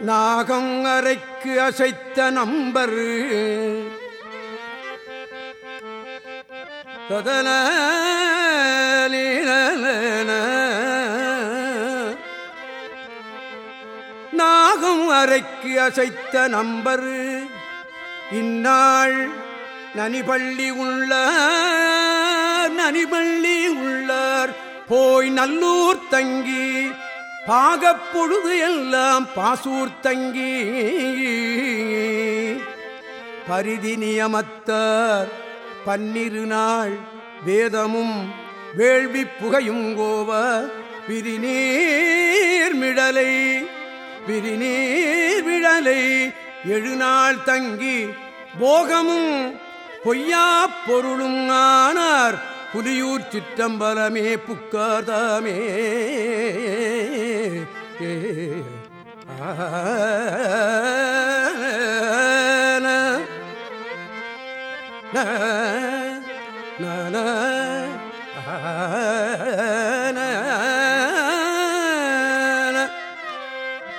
நாகம் அறைக்கு அசைத்த நம்பர். சதன நாகம் அறைக்கு அசைத்த நம்பர். இந்நாள் நனிபள்ளி உள்ளார் நனிபள்ளி உள்ளார். போய் நல்லூர் தங்கி பாகப்பொழுது எல்லாம் பாசூர் தங்கி பரிதி நியமத்தார் பன்னிரு நாள் வேதமும் வேள்வி புகையும் கோவ பிரிநீர் மிடலை பிரிநீர் விடலை எழுநாள் தங்கி போகமும் பொய்யா பொருளும் ஆனார். புலியூர் சிற்றம்பலமே புக்காதாமே ஆ